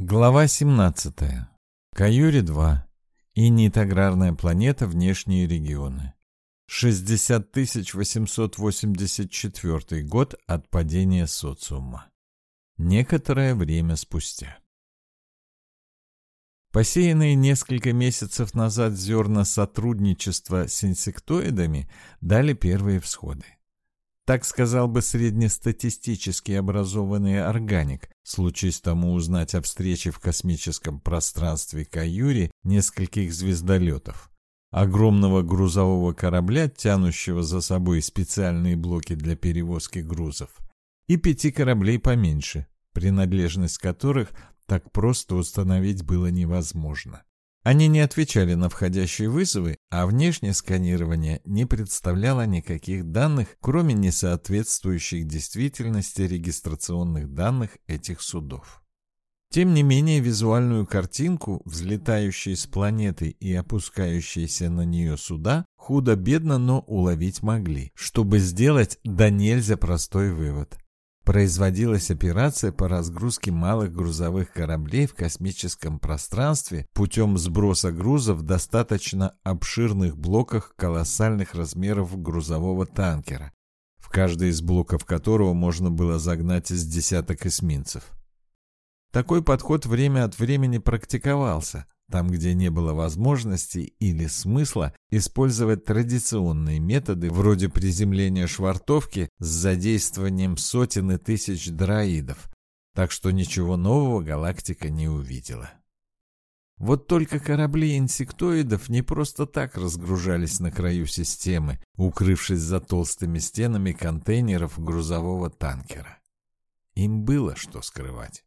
Глава 17. Каюри-2. Инит аграрная планета, внешние регионы. 60 884 год от падения социума. Некоторое время спустя. Посеянные несколько месяцев назад зерна сотрудничества с инсектоидами дали первые всходы. Так сказал бы среднестатистически образованный органик, случись тому узнать о встрече в космическом пространстве Каюри нескольких звездолетов. Огромного грузового корабля, тянущего за собой специальные блоки для перевозки грузов, и пяти кораблей поменьше, принадлежность которых так просто установить было невозможно. Они не отвечали на входящие вызовы, а внешнее сканирование не представляло никаких данных, кроме несоответствующих действительности регистрационных данных этих судов. Тем не менее, визуальную картинку, взлетающие с планеты и опускающиеся на нее суда, худо-бедно, но уловить могли, чтобы сделать да нельзя простой вывод производилась операция по разгрузке малых грузовых кораблей в космическом пространстве путем сброса груза в достаточно обширных блоках колоссальных размеров грузового танкера, в каждый из блоков которого можно было загнать из десяток эсминцев. Такой подход время от времени практиковался, там, где не было возможности или смысла использовать традиционные методы вроде приземления швартовки с задействованием сотен и тысяч дроидов, так что ничего нового галактика не увидела. Вот только корабли инсектоидов не просто так разгружались на краю системы, укрывшись за толстыми стенами контейнеров грузового танкера. Им было что скрывать.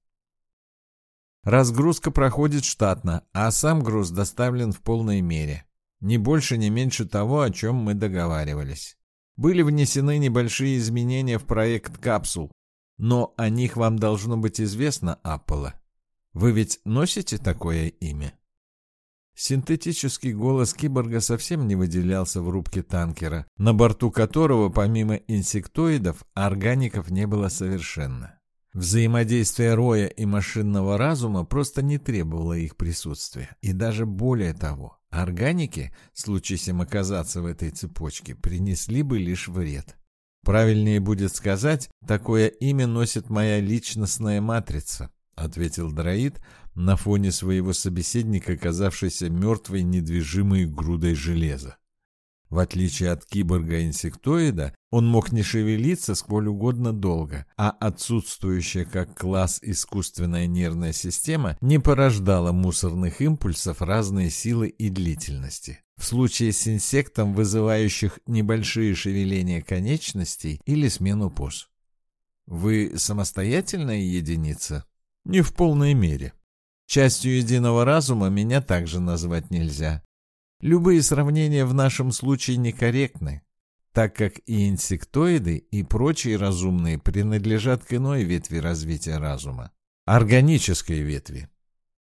Разгрузка проходит штатно, а сам груз доставлен в полной мере. Ни больше, ни меньше того, о чем мы договаривались. Были внесены небольшие изменения в проект капсул, но о них вам должно быть известно, Аппола. Вы ведь носите такое имя? Синтетический голос киборга совсем не выделялся в рубке танкера, на борту которого, помимо инсектоидов, органиков не было совершенно. Взаимодействие роя и машинного разума просто не требовало их присутствия. И даже более того, органики, случись им оказаться в этой цепочке, принесли бы лишь вред. Правильнее будет сказать, такое имя носит моя личностная матрица, ответил дроид на фоне своего собеседника, казавшийся мертвой недвижимой грудой железа. В отличие от киборга-инсектоида, он мог не шевелиться сколь угодно долго, а отсутствующая как класс искусственная нервная система не порождала мусорных импульсов разной силы и длительности. В случае с инсектом, вызывающих небольшие шевеления конечностей или смену поз. Вы самостоятельная единица? Не в полной мере. Частью единого разума меня также назвать нельзя. Любые сравнения в нашем случае некорректны, так как и инсектоиды, и прочие разумные принадлежат к иной ветви развития разума – органической ветви.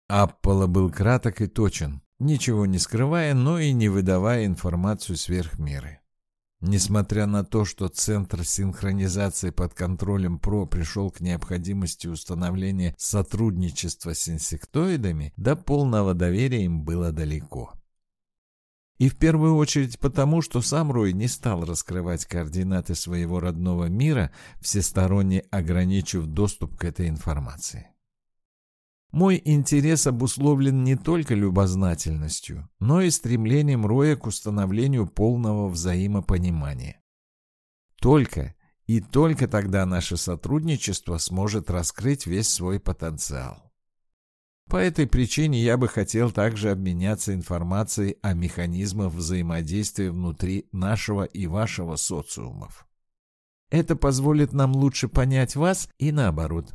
Аппола был краток и точен, ничего не скрывая, но и не выдавая информацию сверх меры. Несмотря на то, что Центр синхронизации под контролем ПРО пришел к необходимости установления сотрудничества с инсектоидами, до полного доверия им было далеко. И в первую очередь потому, что сам Рой не стал раскрывать координаты своего родного мира, всесторонне ограничив доступ к этой информации. Мой интерес обусловлен не только любознательностью, но и стремлением Роя к установлению полного взаимопонимания. Только и только тогда наше сотрудничество сможет раскрыть весь свой потенциал. По этой причине я бы хотел также обменяться информацией о механизмах взаимодействия внутри нашего и вашего социумов. Это позволит нам лучше понять вас и наоборот.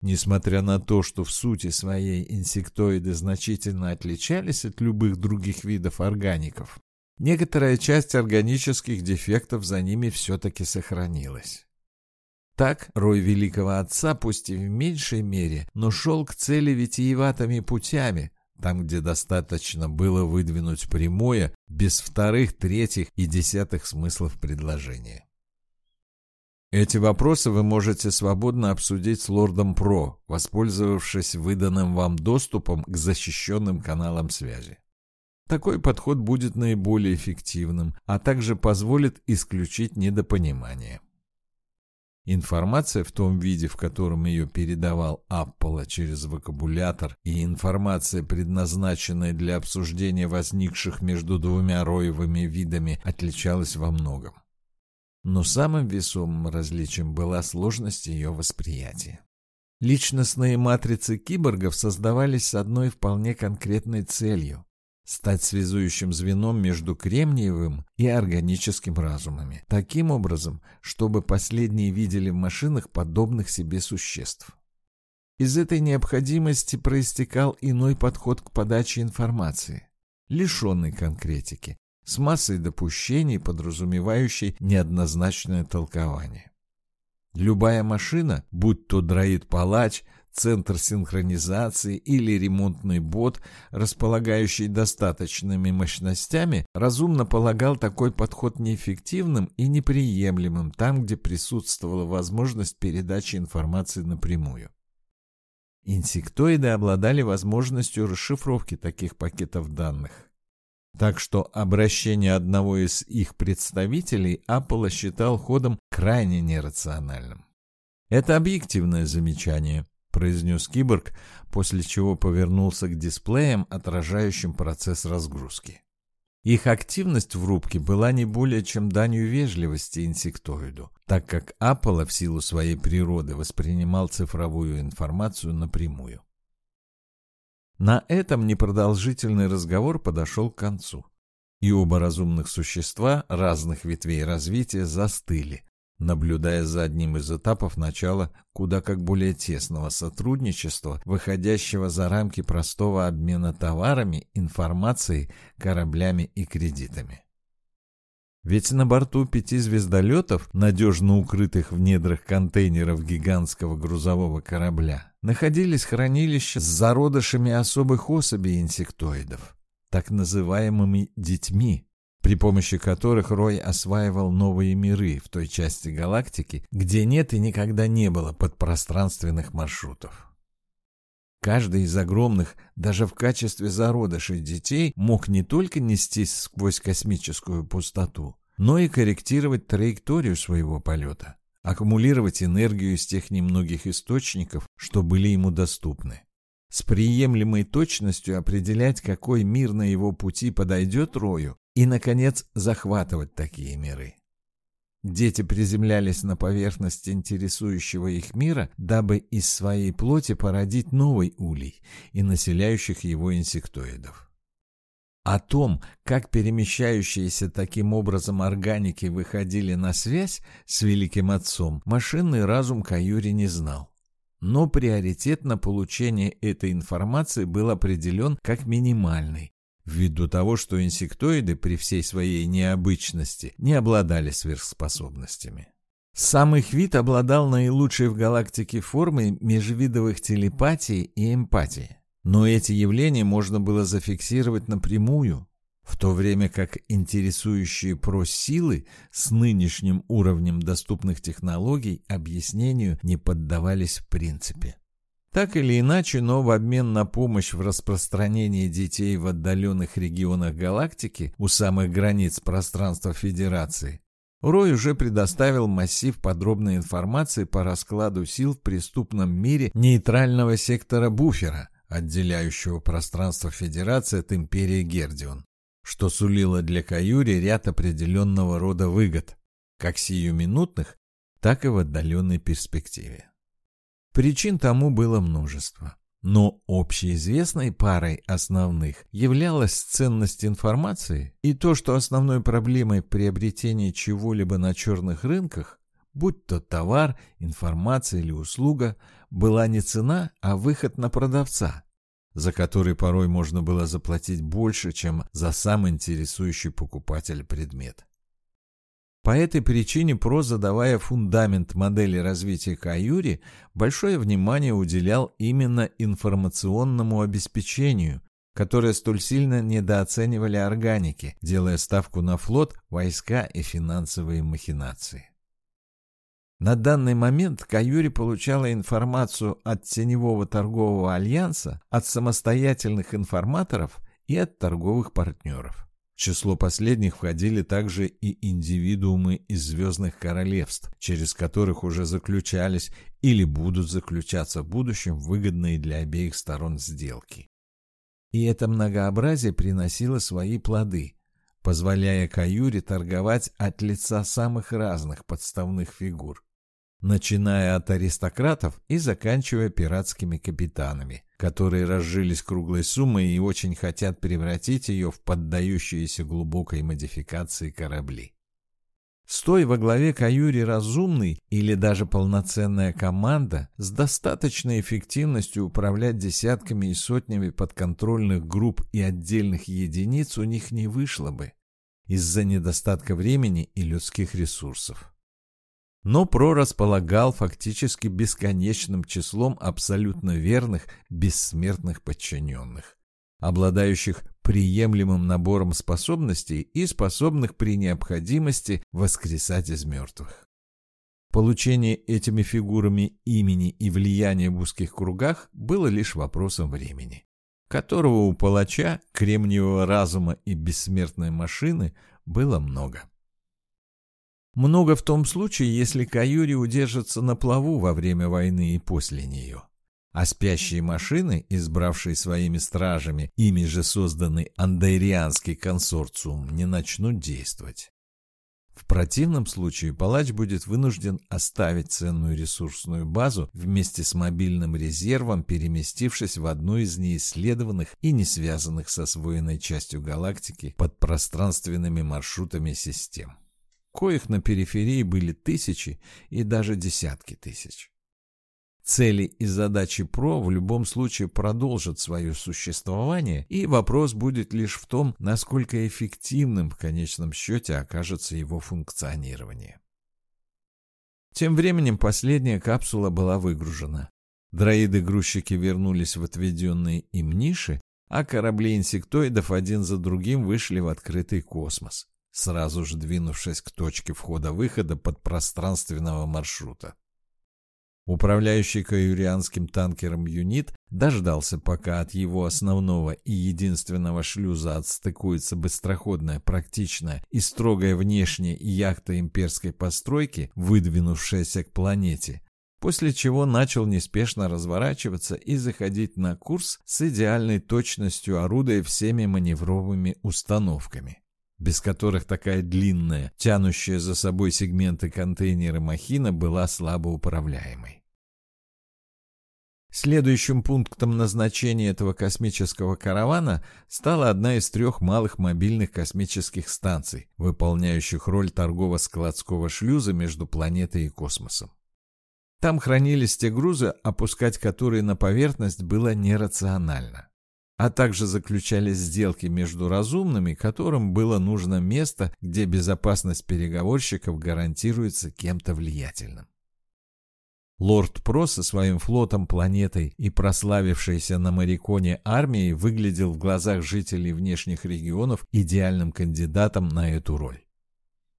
Несмотря на то, что в сути своей инсектоиды значительно отличались от любых других видов органиков, некоторая часть органических дефектов за ними все-таки сохранилась. Так рой великого отца, пусть и в меньшей мере, но шел к цели витиеватыми путями, там, где достаточно было выдвинуть прямое, без вторых, третьих и десятых смыслов предложения. Эти вопросы вы можете свободно обсудить с лордом Про, воспользовавшись выданным вам доступом к защищенным каналам связи. Такой подход будет наиболее эффективным, а также позволит исключить недопонимание. Информация в том виде, в котором ее передавал Аппола через вокабулятор, и информация, предназначенная для обсуждения возникших между двумя роевыми видами, отличалась во многом. Но самым весомым различием была сложность ее восприятия. Личностные матрицы киборгов создавались с одной вполне конкретной целью – стать связующим звеном между кремниевым и органическим разумами, таким образом, чтобы последние видели в машинах подобных себе существ. Из этой необходимости проистекал иной подход к подаче информации, лишенный конкретики, с массой допущений, подразумевающей неоднозначное толкование. Любая машина, будь то дроид-палач, центр синхронизации или ремонтный бот, располагающий достаточными мощностями, разумно полагал такой подход неэффективным и неприемлемым там, где присутствовала возможность передачи информации напрямую. Инсектоиды обладали возможностью расшифровки таких пакетов данных. Так что обращение одного из их представителей Аполло считал ходом крайне нерациональным. «Это объективное замечание», — произнес киборг, после чего повернулся к дисплеям, отражающим процесс разгрузки. Их активность в рубке была не более чем данью вежливости инсектоиду, так как Аполло в силу своей природы воспринимал цифровую информацию напрямую. На этом непродолжительный разговор подошел к концу, и оба разумных существа разных ветвей развития застыли, наблюдая за одним из этапов начала куда как более тесного сотрудничества, выходящего за рамки простого обмена товарами, информацией, кораблями и кредитами. Ведь на борту пяти звездолетов, надежно укрытых в недрах контейнеров гигантского грузового корабля, находились хранилища с зародышами особых особей инсектоидов, так называемыми «детьми», при помощи которых Рой осваивал новые миры в той части галактики, где нет и никогда не было подпространственных маршрутов. Каждый из огромных, даже в качестве зародышей детей, мог не только нестись сквозь космическую пустоту, но и корректировать траекторию своего полета, аккумулировать энергию из тех немногих источников, что были ему доступны. С приемлемой точностью определять, какой мир на его пути подойдет Рою, и, наконец, захватывать такие миры. Дети приземлялись на поверхность интересующего их мира, дабы из своей плоти породить новый улей и населяющих его инсектоидов. О том, как перемещающиеся таким образом органики выходили на связь с Великим Отцом, машинный разум Каюри не знал. Но приоритет на получение этой информации был определен как минимальный, ввиду того, что инсектоиды при всей своей необычности не обладали сверхспособностями. Сам их вид обладал наилучшей в галактике формой межвидовых телепатии и эмпатии. Но эти явления можно было зафиксировать напрямую, в то время как интересующие просилы с нынешним уровнем доступных технологий объяснению не поддавались в принципе. Так или иначе, но в обмен на помощь в распространении детей в отдаленных регионах галактики у самых границ пространства Федерации, Рой уже предоставил массив подробной информации по раскладу сил в преступном мире нейтрального сектора буфера, отделяющего пространство Федерации от империи Гердион, что сулило для Каюри ряд определенного рода выгод, как сиюминутных, так и в отдаленной перспективе. Причин тому было множество. Но общеизвестной парой основных являлась ценность информации и то, что основной проблемой приобретения чего-либо на черных рынках, будь то товар, информация или услуга, была не цена, а выход на продавца, за который порой можно было заплатить больше, чем за сам интересующий покупатель предмет. По этой причине ПРО, задавая фундамент модели развития Каюри, большое внимание уделял именно информационному обеспечению, которое столь сильно недооценивали органики, делая ставку на флот, войска и финансовые махинации. На данный момент Каюри получала информацию от Теневого торгового альянса, от самостоятельных информаторов и от торговых партнеров. В число последних входили также и индивидуумы из звездных королевств, через которых уже заключались или будут заключаться в будущем выгодные для обеих сторон сделки. И это многообразие приносило свои плоды, позволяя Каюре торговать от лица самых разных подставных фигур, начиная от аристократов и заканчивая пиратскими капитанами, которые разжились круглой суммой и очень хотят превратить ее в поддающиеся глубокой модификации корабли. Стой во главе каюри разумный или даже полноценная команда с достаточной эффективностью управлять десятками и сотнями подконтрольных групп и отдельных единиц у них не вышло бы из-за недостатка времени и людских ресурсов. Но Про располагал фактически бесконечным числом абсолютно верных, бессмертных подчиненных, обладающих приемлемым набором способностей и способных при необходимости воскресать из мертвых. Получение этими фигурами имени и влияния в узких кругах было лишь вопросом времени, которого у палача, кремниевого разума и бессмертной машины было много. Много в том случае, если Каюри удержится на плаву во время войны и после нее а спящие машины, избравшие своими стражами, ими же созданный андайрианский консорциум, не начнут действовать. В противном случае палач будет вынужден оставить ценную ресурсную базу вместе с мобильным резервом, переместившись в одну из неисследованных и не связанных с освоенной частью галактики под пространственными маршрутами систем. Коих на периферии были тысячи и даже десятки тысяч. Цели и задачи ПРО в любом случае продолжат свое существование, и вопрос будет лишь в том, насколько эффективным в конечном счете окажется его функционирование. Тем временем последняя капсула была выгружена. Дроиды-грузчики вернулись в отведенные им ниши, а корабли инсектоидов один за другим вышли в открытый космос, сразу же двинувшись к точке входа-выхода подпространственного маршрута. Управляющий каюрианским танкером юнит дождался, пока от его основного и единственного шлюза отстыкуется быстроходная, практичная и строгая внешняя яхта имперской постройки, выдвинувшаяся к планете, после чего начал неспешно разворачиваться и заходить на курс с идеальной точностью орудуя всеми маневровыми установками без которых такая длинная, тянущая за собой сегменты контейнера махина была слабо управляемой. Следующим пунктом назначения этого космического каравана стала одна из трех малых мобильных космических станций, выполняющих роль торгово-складского шлюза между планетой и космосом. Там хранились те грузы, опускать которые на поверхность было нерационально а также заключались сделки между разумными, которым было нужно место, где безопасность переговорщиков гарантируется кем-то влиятельным. Лорд Про со своим флотом, планетой и прославившейся на Мариконе армией выглядел в глазах жителей внешних регионов идеальным кандидатом на эту роль.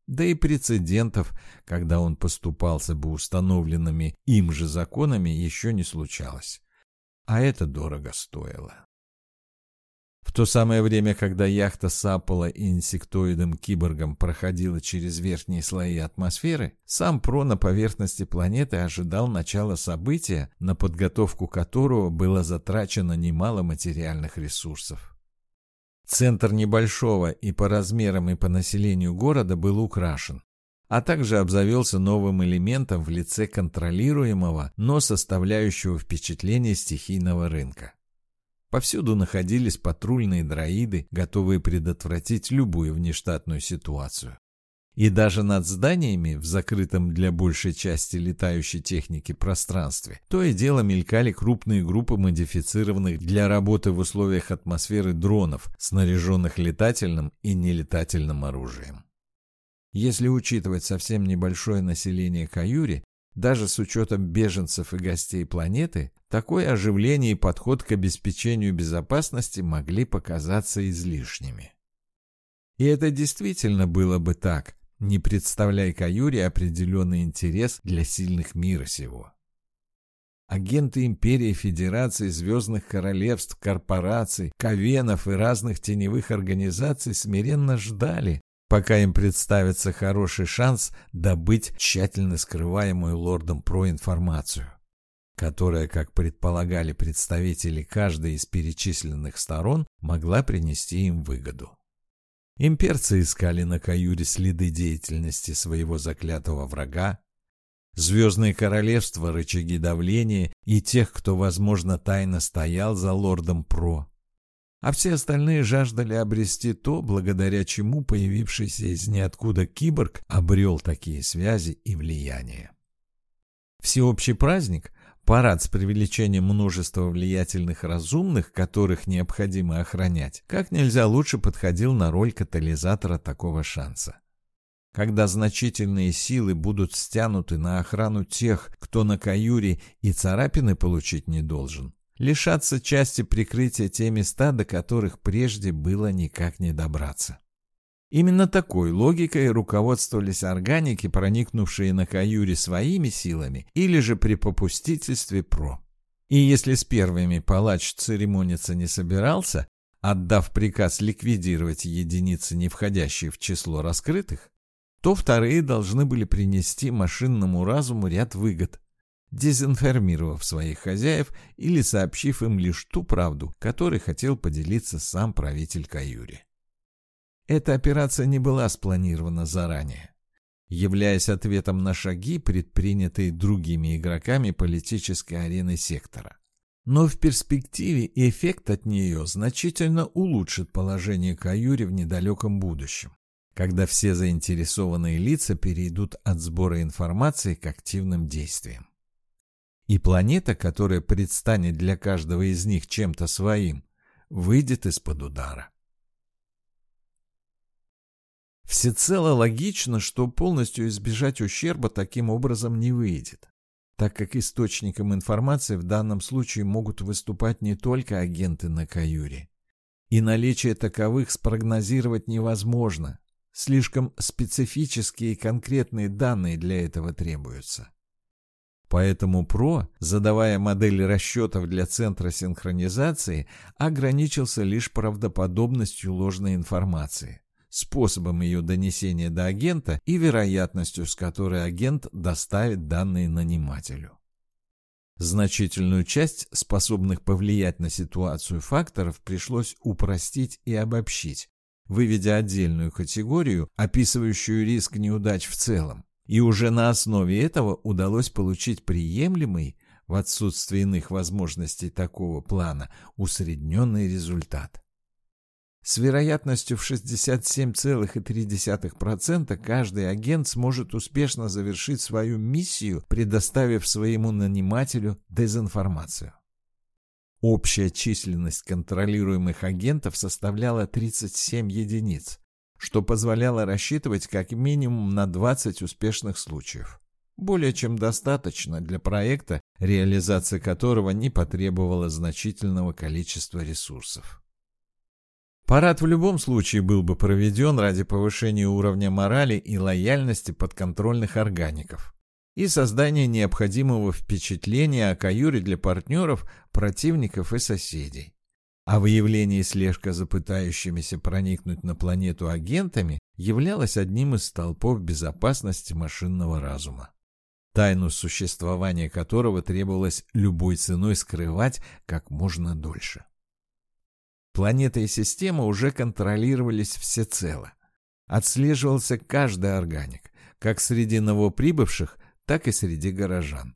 Да и прецедентов, когда он поступался бы установленными им же законами, еще не случалось. А это дорого стоило. В то самое время, когда яхта сапала инсектоидом-киборгом проходила через верхние слои атмосферы, сам Про на поверхности планеты ожидал начала события, на подготовку которого было затрачено немало материальных ресурсов. Центр небольшого и по размерам, и по населению города был украшен, а также обзавелся новым элементом в лице контролируемого, но составляющего впечатление стихийного рынка. Повсюду находились патрульные дроиды, готовые предотвратить любую внештатную ситуацию. И даже над зданиями, в закрытом для большей части летающей техники пространстве, то и дело мелькали крупные группы модифицированных для работы в условиях атмосферы дронов, снаряженных летательным и нелетательным оружием. Если учитывать совсем небольшое население Каюри, даже с учетом беженцев и гостей планеты, такое оживление и подход к обеспечению безопасности могли показаться излишними. И это действительно было бы так, не представляя Каюре определенный интерес для сильных мира сего. Агенты Империи, Федерации, Звездных Королевств, корпораций, ковенов и разных теневых организаций смиренно ждали, пока им представится хороший шанс добыть тщательно скрываемую лордом про информацию, которая, как предполагали представители каждой из перечисленных сторон, могла принести им выгоду. Имперцы искали на Каюре следы деятельности своего заклятого врага, Звездные королевства, рычаги давления и тех, кто, возможно, тайно стоял за лордом Про. А все остальные жаждали обрести то, благодаря чему появившийся из ниоткуда киборг обрел такие связи и влияние. Всеобщий праздник, парад с привлечением множества влиятельных разумных, которых необходимо охранять, как нельзя лучше подходил на роль катализатора такого шанса когда значительные силы будут стянуты на охрану тех, кто на каюре и царапины получить не должен, лишаться части прикрытия те места, до которых прежде было никак не добраться. Именно такой логикой руководствовались органики, проникнувшие на каюре своими силами или же при попустительстве ПРО. И если с первыми палач церемониться не собирался, отдав приказ ликвидировать единицы, не входящие в число раскрытых, то вторые должны были принести машинному разуму ряд выгод, дезинформировав своих хозяев или сообщив им лишь ту правду, которой хотел поделиться сам правитель Каюри. Эта операция не была спланирована заранее, являясь ответом на шаги, предпринятые другими игроками политической арены сектора. Но в перспективе эффект от нее значительно улучшит положение Каюри в недалеком будущем когда все заинтересованные лица перейдут от сбора информации к активным действиям. И планета, которая предстанет для каждого из них чем-то своим, выйдет из-под удара. Всецело логично, что полностью избежать ущерба таким образом не выйдет, так как источником информации в данном случае могут выступать не только агенты на Каюре. И наличие таковых спрогнозировать невозможно, Слишком специфические и конкретные данные для этого требуются. Поэтому ПРО, задавая модели расчетов для центра синхронизации, ограничился лишь правдоподобностью ложной информации, способом ее донесения до агента и вероятностью, с которой агент доставит данные нанимателю. Значительную часть способных повлиять на ситуацию факторов пришлось упростить и обобщить, выведя отдельную категорию, описывающую риск неудач в целом. И уже на основе этого удалось получить приемлемый, в отсутствии иных возможностей такого плана, усредненный результат. С вероятностью в 67,3% каждый агент сможет успешно завершить свою миссию, предоставив своему нанимателю дезинформацию. Общая численность контролируемых агентов составляла 37 единиц, что позволяло рассчитывать как минимум на 20 успешных случаев. Более чем достаточно для проекта, реализация которого не потребовала значительного количества ресурсов. Парад в любом случае был бы проведен ради повышения уровня морали и лояльности подконтрольных органиков и создание необходимого впечатления о каюре для партнеров, противников и соседей. А выявление и слежка за пытающимися проникнуть на планету агентами являлось одним из столпов безопасности машинного разума, тайну существования которого требовалось любой ценой скрывать как можно дольше. Планета и система уже контролировались всецело. Отслеживался каждый органик, как среди новоприбывших, так и среди горожан.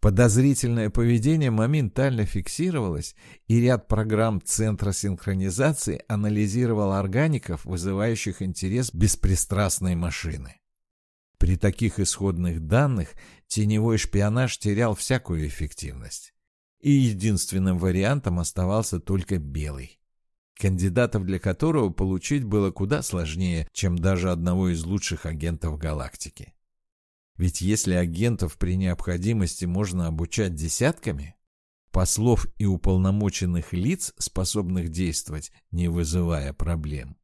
Подозрительное поведение моментально фиксировалось, и ряд программ Центра синхронизации анализировал органиков, вызывающих интерес беспристрастной машины. При таких исходных данных теневой шпионаж терял всякую эффективность. И единственным вариантом оставался только белый, кандидатов для которого получить было куда сложнее, чем даже одного из лучших агентов галактики. Ведь если агентов при необходимости можно обучать десятками, послов и уполномоченных лиц, способных действовать, не вызывая проблем,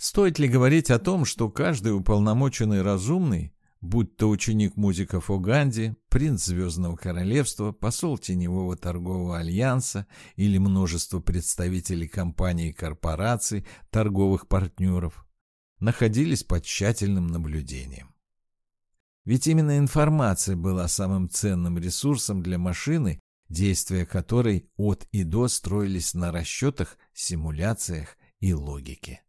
Стоит ли говорить о том, что каждый уполномоченный разумный, будь то ученик музиков Уганди, принц Звездного Королевства, посол Теневого торгового альянса или множество представителей компаний и корпораций, торговых партнеров, находились под тщательным наблюдением. Ведь именно информация была самым ценным ресурсом для машины, действия которой от и до строились на расчетах, симуляциях и логике.